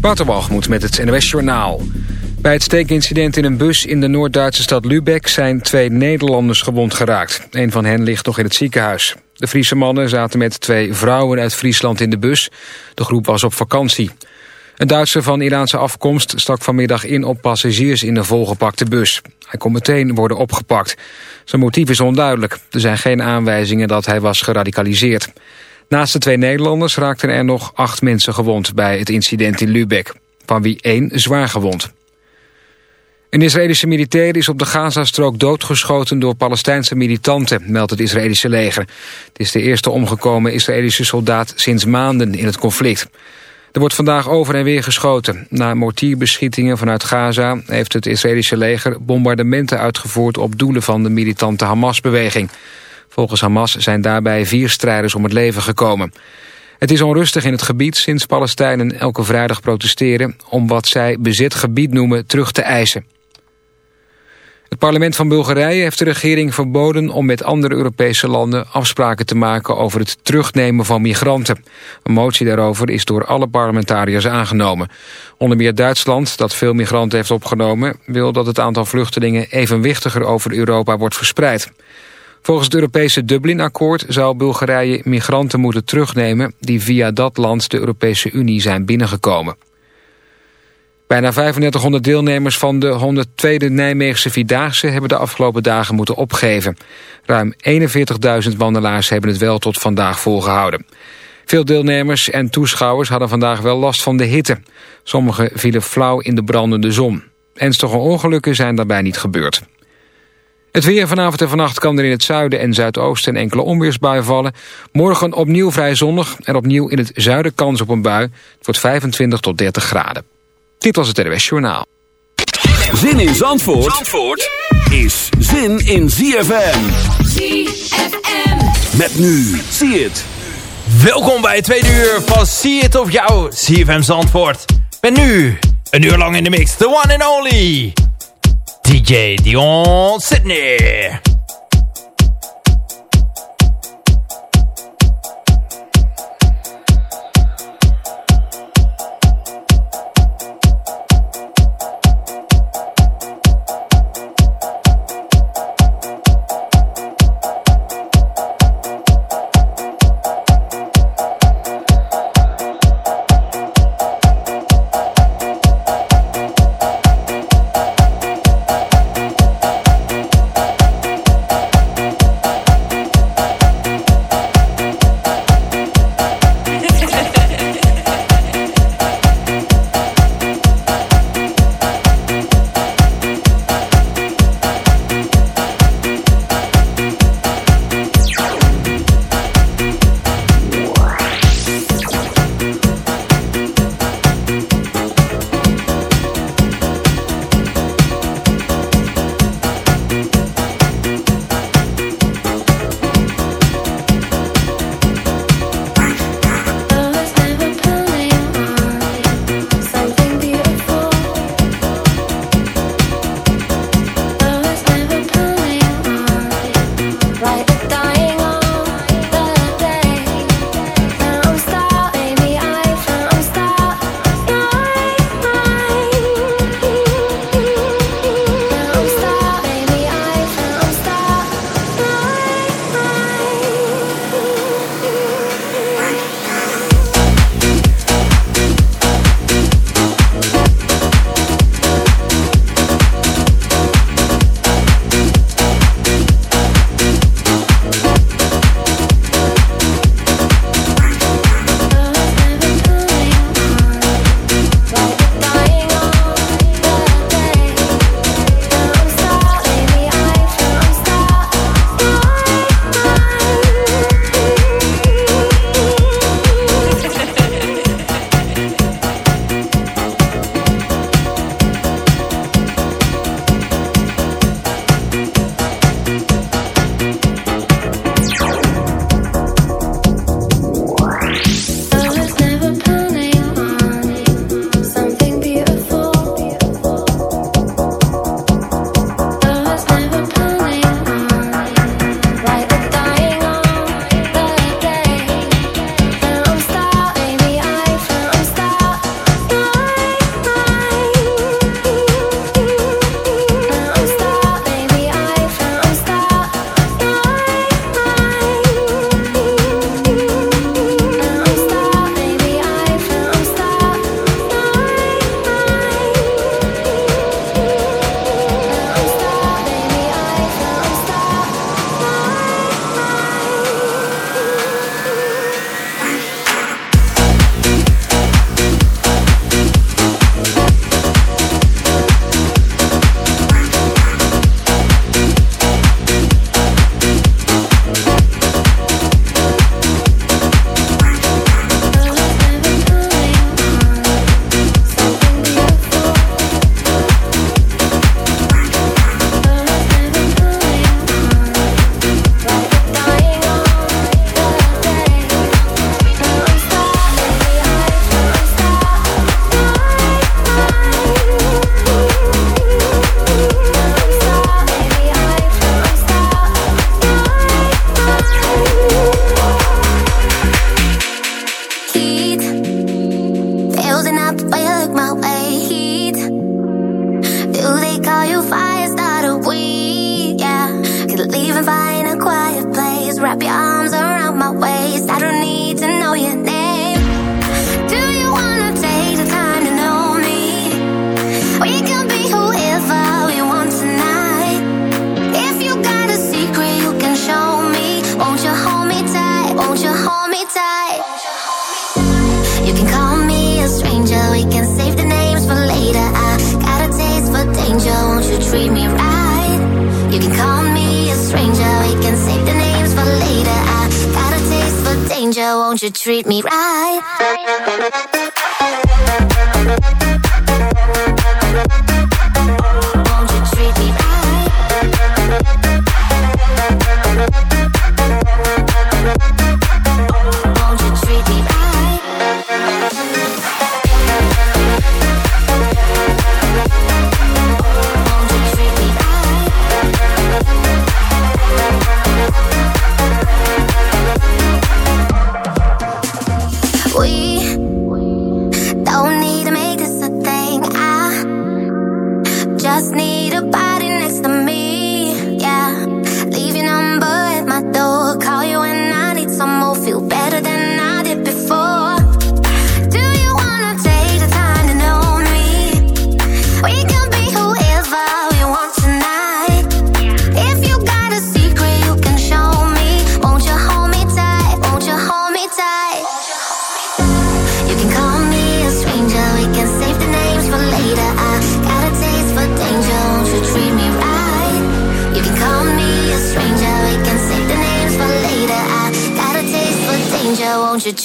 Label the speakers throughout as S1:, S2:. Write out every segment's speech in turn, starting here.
S1: Waterwalgemoed met het NOS Journaal. Bij het steekincident in een bus in de Noord-Duitse stad Lübeck... zijn twee Nederlanders gewond geraakt. Een van hen ligt nog in het ziekenhuis. De Friese mannen zaten met twee vrouwen uit Friesland in de bus. De groep was op vakantie. Een Duitser van Iraanse afkomst stak vanmiddag in op passagiers in de volgepakte bus. Hij kon meteen worden opgepakt. Zijn motief is onduidelijk. Er zijn geen aanwijzingen dat hij was geradicaliseerd. Naast de twee Nederlanders raakten er nog acht mensen gewond bij het incident in Lübeck, van wie één zwaar gewond. Een Israëlische militair is op de Gazastrook doodgeschoten door Palestijnse militanten, meldt het Israëlische leger. Het is de eerste omgekomen Israëlische soldaat sinds maanden in het conflict. Er wordt vandaag over en weer geschoten. Na mortierbeschietingen vanuit Gaza heeft het Israëlische leger bombardementen uitgevoerd op doelen van de militante Hamas-beweging. Volgens Hamas zijn daarbij vier strijders om het leven gekomen. Het is onrustig in het gebied sinds Palestijnen elke vrijdag protesteren... om wat zij bezet gebied noemen terug te eisen. Het parlement van Bulgarije heeft de regering verboden om met andere Europese landen afspraken te maken over het terugnemen van migranten. Een motie daarover is door alle parlementariërs aangenomen. Onder meer Duitsland, dat veel migranten heeft opgenomen, wil dat het aantal vluchtelingen evenwichtiger over Europa wordt verspreid. Volgens het Europese Dublin-akkoord zou Bulgarije migranten moeten terugnemen... die via dat land de Europese Unie zijn binnengekomen. Bijna 3500 deelnemers van de 102e Nijmeegse Vierdaagse... hebben de afgelopen dagen moeten opgeven. Ruim 41.000 wandelaars hebben het wel tot vandaag volgehouden. Veel deelnemers en toeschouwers hadden vandaag wel last van de hitte. Sommigen vielen flauw in de brandende zon. Ernstige ongelukken zijn daarbij niet gebeurd. Het weer vanavond en vannacht kan er in het zuiden en zuidoosten enkele onweersbuien vallen. Morgen opnieuw vrij zonnig en opnieuw in het zuiden kans op een bui. Het wordt 25 tot 30 graden. Dit was het RWS Journaal.
S2: Zin in Zandvoort, Zandvoort is zin in ZFM. ZFM. Met nu, zie het.
S3: Welkom bij het tweede uur van See It of jou, ZFM Zandvoort. Ben nu een uur lang in de mix, the one and only... DJ Dion Sydney.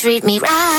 S4: Treat me right.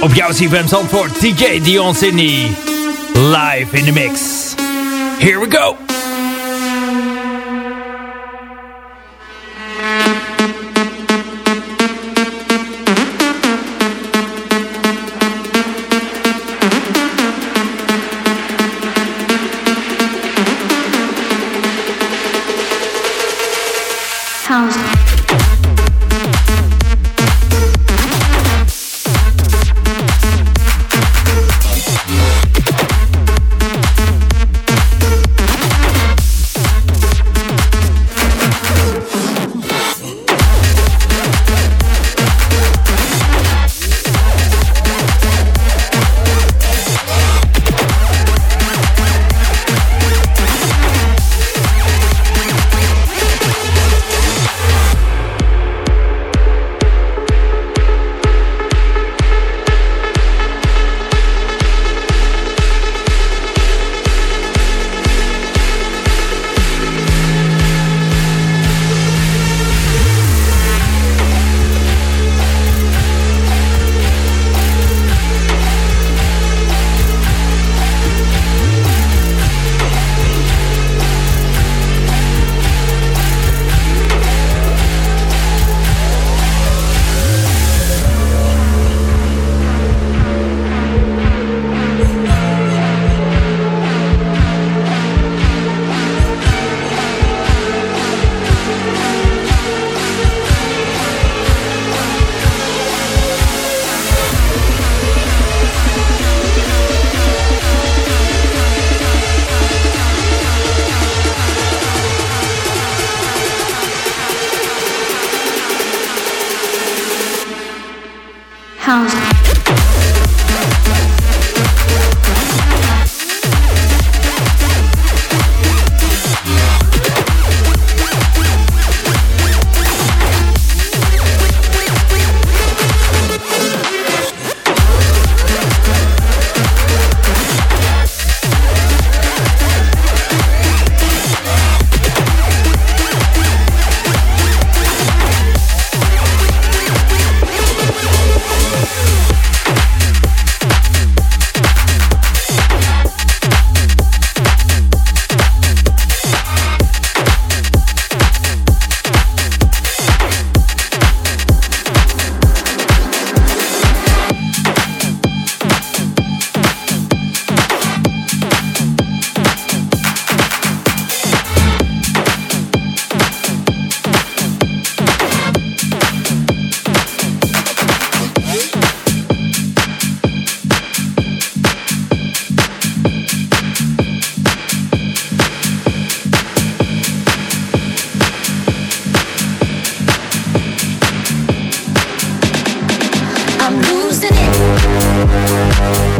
S3: Op jouw CFM voor DJ Dion Sydney. Live in the mix. Here we go.
S5: Thank.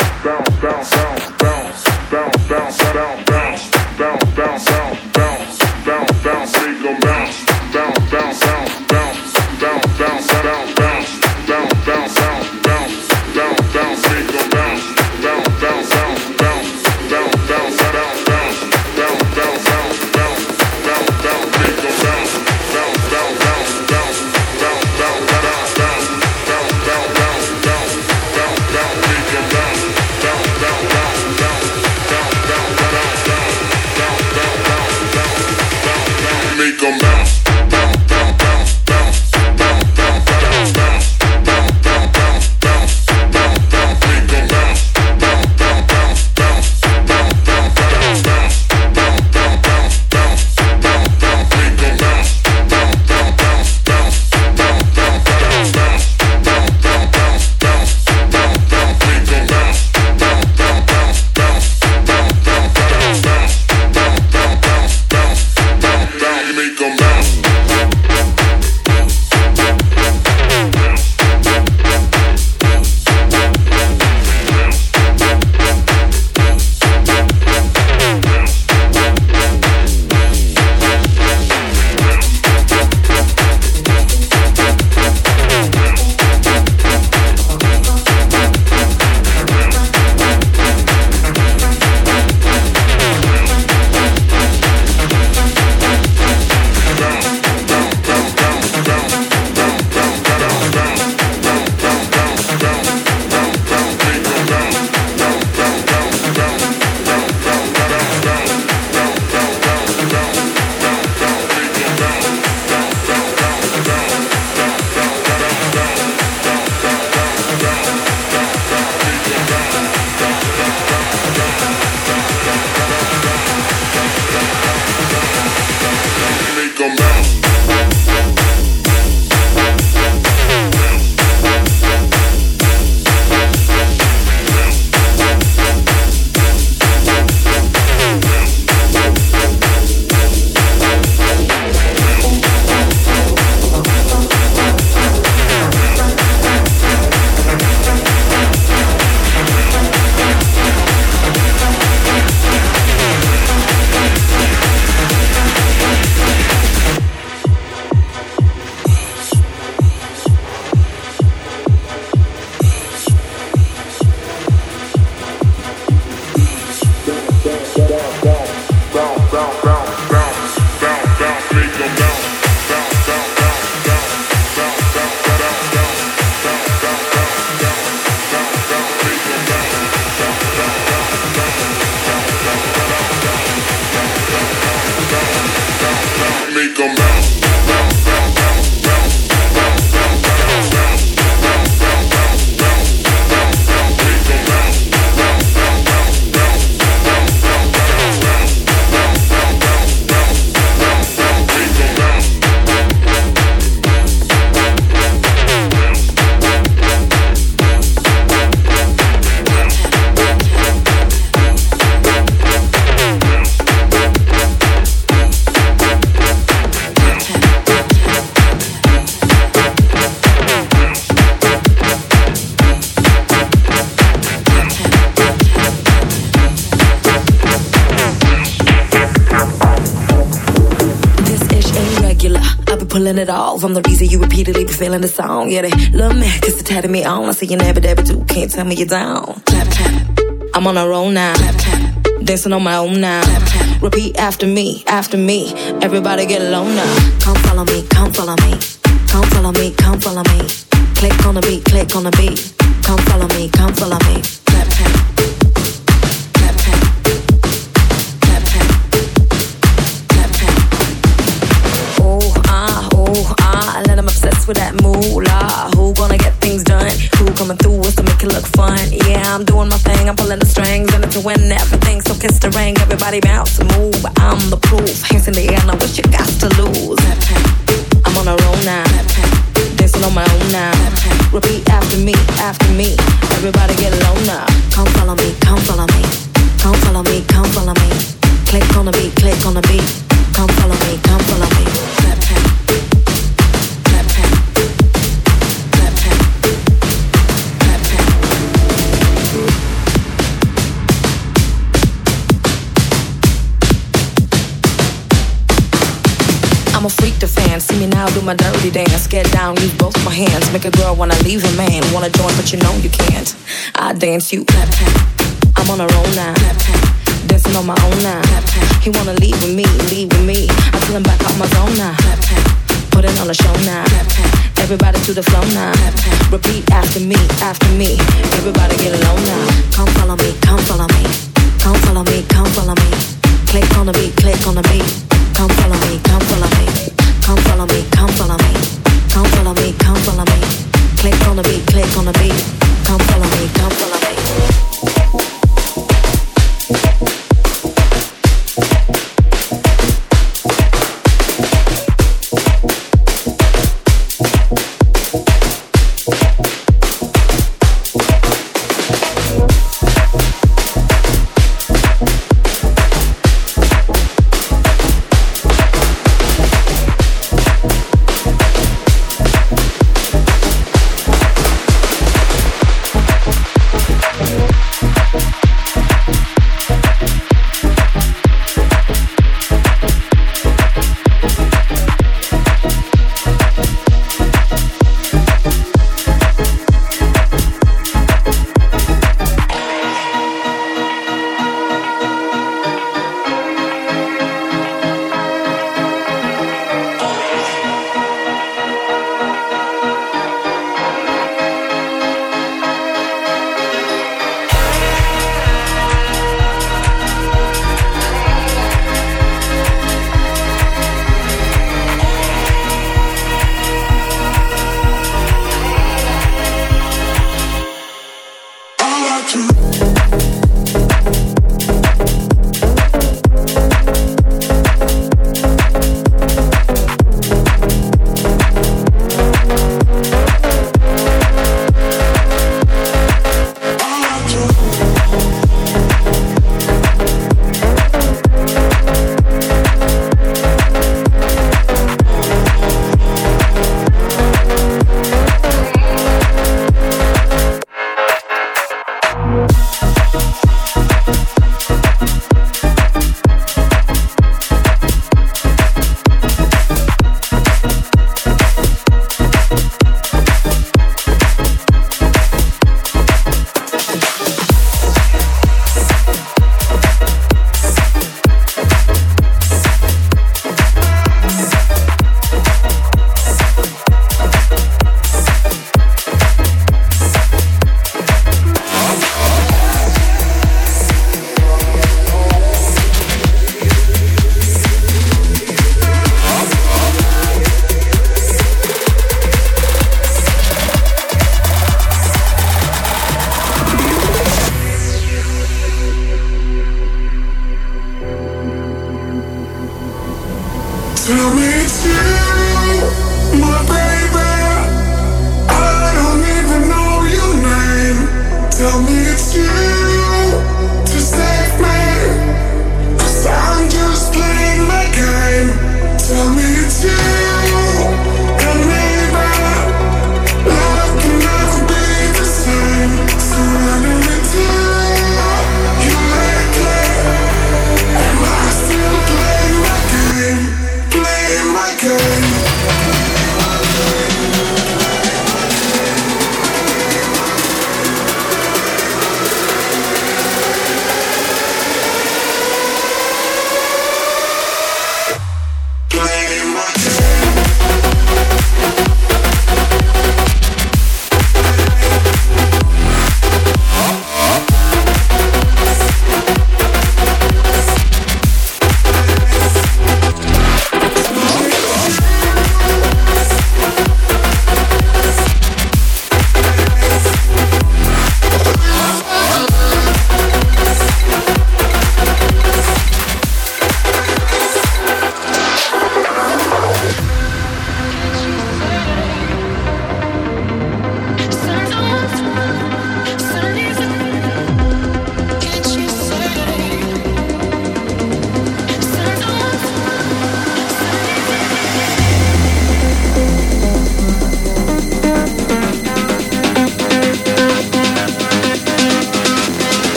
S6: pulling it off. I'm the reason you repeatedly be feeling the song. Yeah, they love me, cause they tatted me on. I see you never, never do, can't tell me you're down. Clap, clap. I'm on a roll now. Clap, clap. Dancing on my own now. Clap, clap. Repeat after me, after me. Everybody get low now. Come follow me, come follow me. Come follow me, come follow me. Click on the beat, click on the beat. Come follow me, come follow me. Clap, clap. That moolah. Who gonna get things done? Who coming through with to make it look fun? Yeah, I'm doing my thing, I'm pulling the strings, and I'm doing everything. So kiss the ring, everybody bounce move. I'm the proof. Hands in the air, now what you got to lose? I'm on a roll now, dancing on my own now. Repeat after me, after me. Everybody get low now. Come follow me, come follow me, come follow me, come follow me. Click on the beat, click on the beat. Come follow me, come follow me. I'm a freak to fans. See me now do my dirty dance. Get down, use both my hands. Make a girl wanna leave a man. Wanna join, but you know you can't. I dance you. Clap, clap. I'm on a roll now. Clap, clap. Dancing on my own now. Clap, clap. He wanna leave with me, leave with me. I feel him back out my zone now. Clap, clap. Put it on the show now. Clap, clap. Everybody to the flow now. Clap, clap. Repeat after me, after me. Everybody get alone now. Come follow me, come follow me. Come follow me, come follow me. Click on the beat, click on the beat. Come follow me, come follow me. Come follow me, come follow me. Come follow me, come follow me. Click on the beat, click on the beat. Come follow me, come follow me.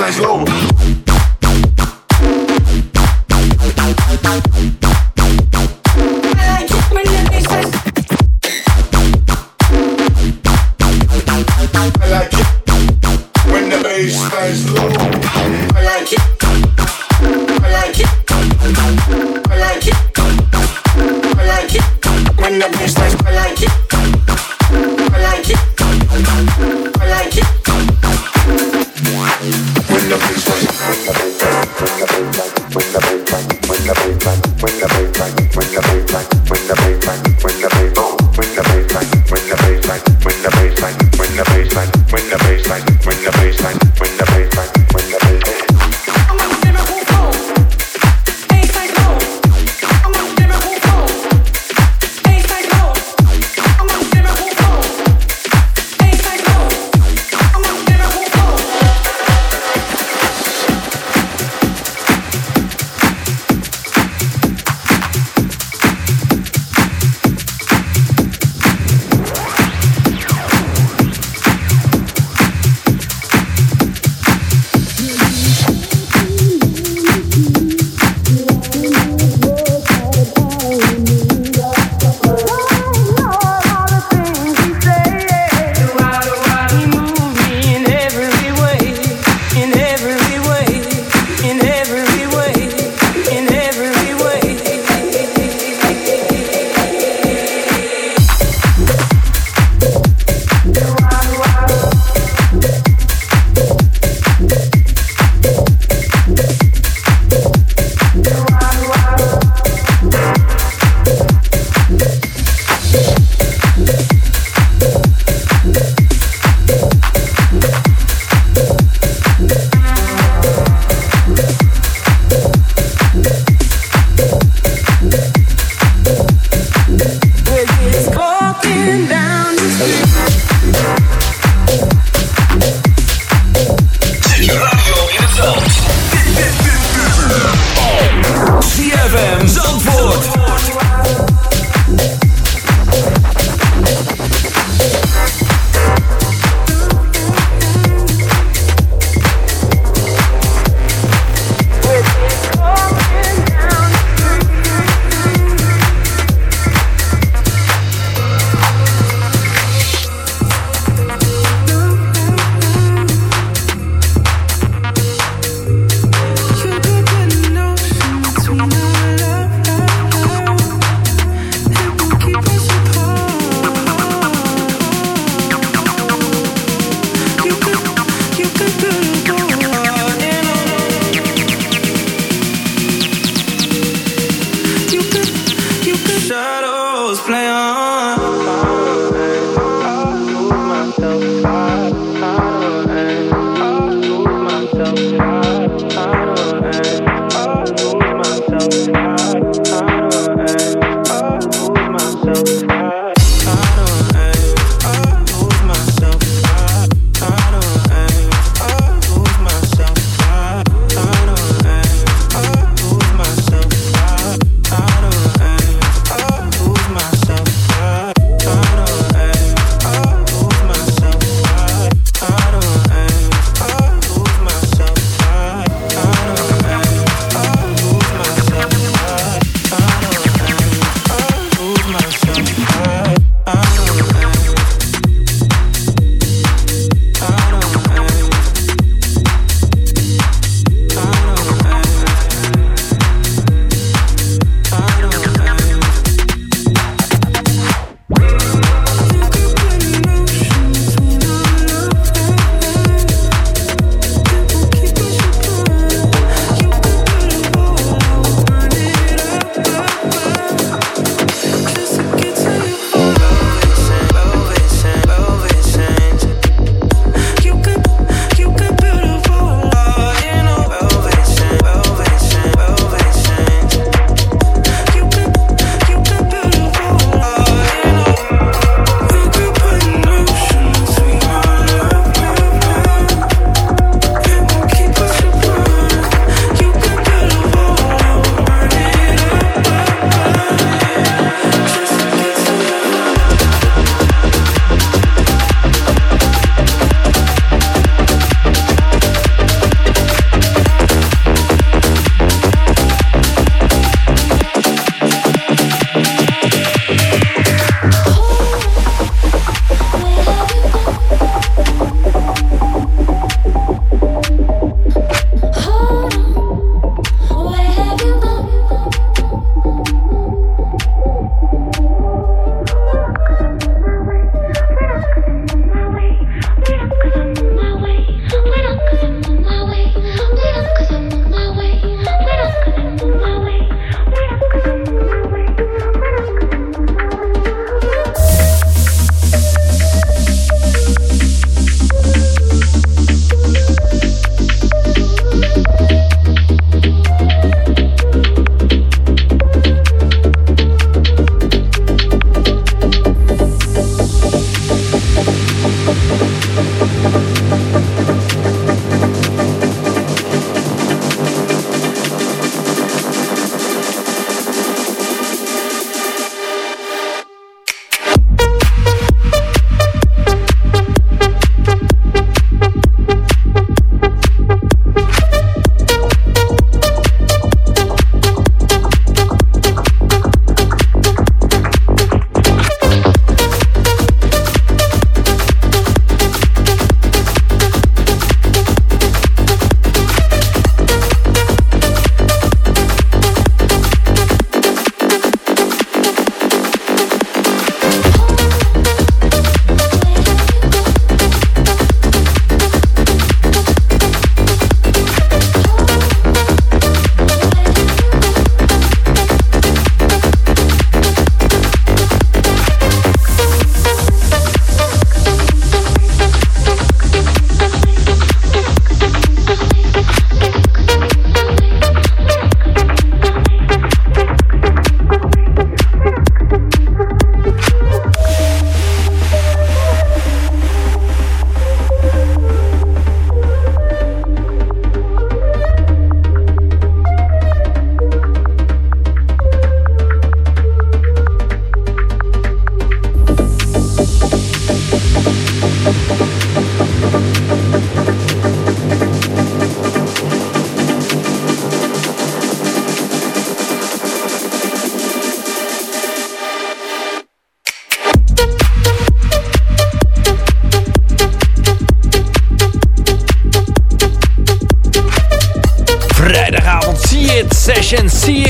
S7: When the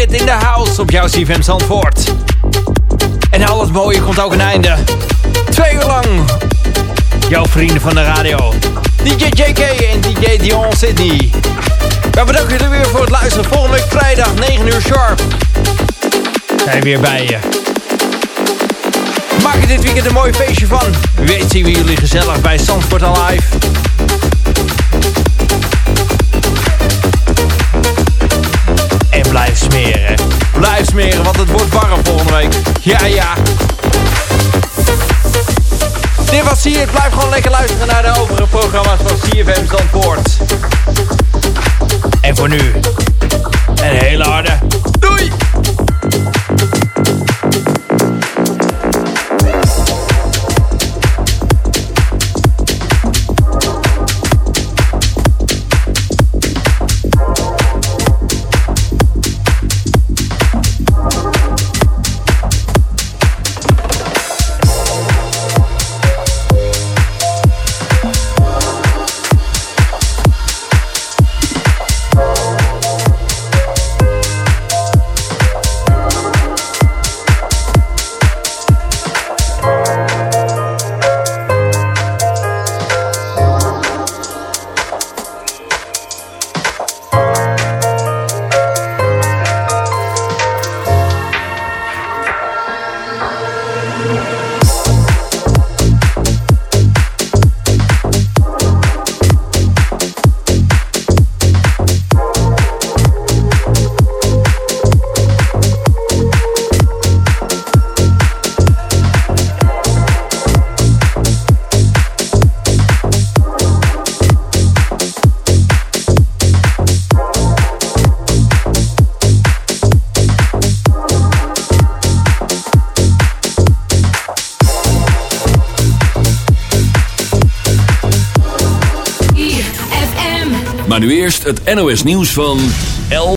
S3: In the house op jouw CFM Zandvoort. En al het mooie komt ook een einde. Twee uur lang. Jouw vrienden van de radio. DJ JK en DJ Dion Sydney. Wij bedanken jullie weer voor het luisteren. Volgende week vrijdag 9 uur sharp. Zijn we weer bij je. Maak er dit weekend een mooi feestje van. Weet zien we jullie gezellig bij Zandvoort Alive. Ja, ja. Dit was hier. Blijf gewoon lekker luisteren naar de overige programma's van CFM Zandvoort. En voor nu, een hele harde
S2: het NOS nieuws van 11.